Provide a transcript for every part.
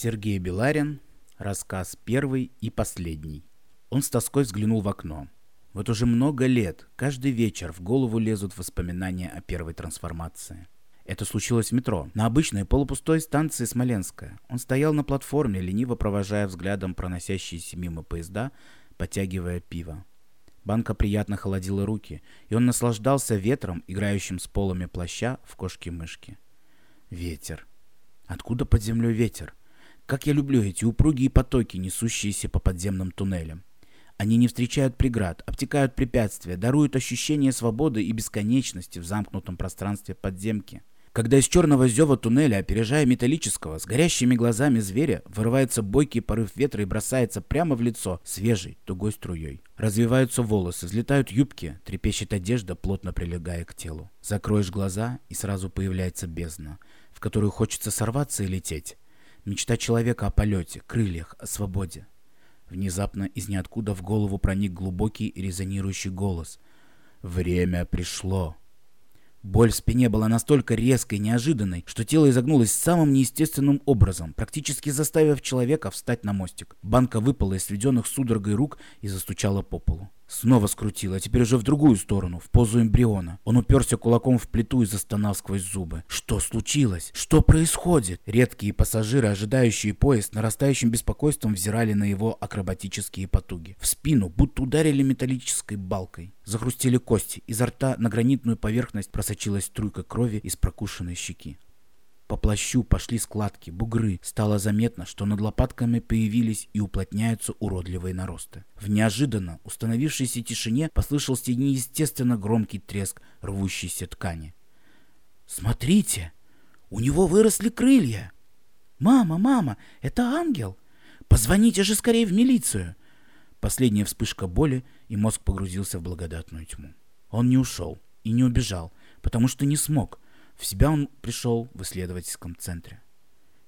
Сергей Беларин. Рассказ первый и последний. Он с тоской взглянул в окно. Вот уже много лет, каждый вечер в голову лезут воспоминания о первой трансформации. Это случилось в метро, на обычной полупустой станции Смоленская. Он стоял на платформе, лениво провожая взглядом проносящиеся мимо поезда, потягивая пиво. Банка приятно холодила руки, и он наслаждался ветром, играющим с полами плаща в кошки-мышки. Ветер. Откуда под землей ветер? Как я люблю эти упругие потоки, несущиеся по подземным туннелям. Они не встречают преград, обтекают препятствия, даруют ощущение свободы и бесконечности в замкнутом пространстве подземки. Когда из черного зева туннеля, опережая металлического, с горящими глазами зверя, вырывается бойкий порыв ветра и бросается прямо в лицо свежей, тугой струей. Развиваются волосы, взлетают юбки, трепещет одежда, плотно прилегая к телу. Закроешь глаза, и сразу появляется бездна, в которую хочется сорваться и лететь. Мечта человека о полете, крыльях, о свободе. Внезапно из ниоткуда в голову проник глубокий резонирующий голос. «Время пришло!» Боль в спине была настолько резкой и неожиданной, что тело изогнулось самым неестественным образом, практически заставив человека встать на мостик. Банка выпала из сведенных судорогой рук и застучала по полу. Снова скрутило, теперь уже в другую сторону, в позу эмбриона. Он уперся кулаком в плиту и застонал сквозь зубы. Что случилось? Что происходит? Редкие пассажиры, ожидающие поезд, нарастающим беспокойством взирали на его акробатические потуги. В спину будто ударили металлической балкой. Захрустели кости, изо рта на гранитную поверхность просочилась струйка крови из прокушенной щеки. По плащу пошли складки, бугры. Стало заметно, что над лопатками появились и уплотняются уродливые наросты. В неожиданно установившейся тишине послышался неестественно громкий треск рвущейся ткани. «Смотрите! У него выросли крылья!» «Мама, мама, это ангел! Позвоните же скорее в милицию!» Последняя вспышка боли, и мозг погрузился в благодатную тьму. Он не ушел и не убежал, потому что не смог – в себя он пришел в исследовательском центре.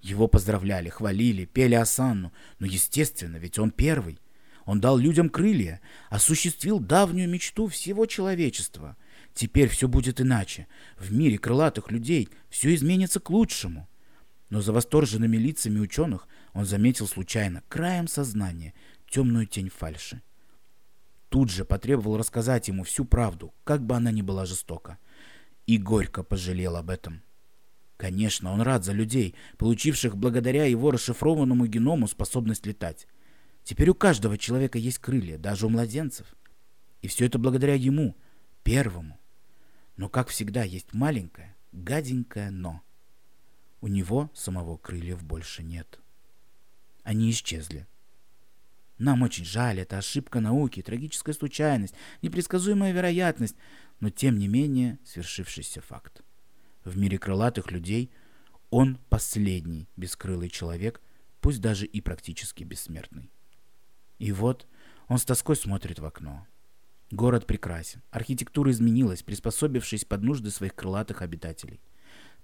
Его поздравляли, хвалили, пели осанну, но естественно, ведь он первый. Он дал людям крылья, осуществил давнюю мечту всего человечества. Теперь все будет иначе. В мире крылатых людей все изменится к лучшему. Но за восторженными лицами ученых он заметил случайно, краем сознания, темную тень фальши. Тут же потребовал рассказать ему всю правду, как бы она ни была жестока и горько пожалел об этом. Конечно, он рад за людей, получивших благодаря его расшифрованному геному способность летать. Теперь у каждого человека есть крылья, даже у младенцев. И все это благодаря ему, первому. Но, как всегда, есть маленькое, гаденькое «но». У него самого крыльев больше нет. Они исчезли. Нам очень жаль, это ошибка науки, трагическая случайность, непредсказуемая вероятность, но тем не менее свершившийся факт. В мире крылатых людей он последний бескрылый человек, пусть даже и практически бессмертный. И вот он с тоской смотрит в окно. Город прекрасен, архитектура изменилась, приспособившись под нужды своих крылатых обитателей.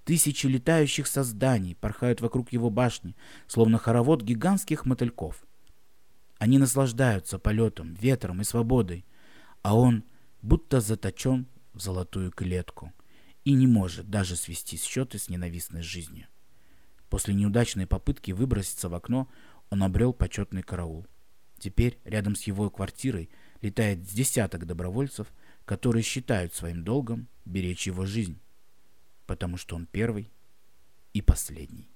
Тысячи летающих созданий порхают вокруг его башни, словно хоровод гигантских мотыльков. Они наслаждаются полетом, ветром и свободой, а он — будто заточен в золотую клетку и не может даже свести счеты с ненавистной жизнью. После неудачной попытки выброситься в окно он обрел почетный караул. Теперь рядом с его квартирой летает десяток добровольцев, которые считают своим долгом беречь его жизнь, потому что он первый и последний.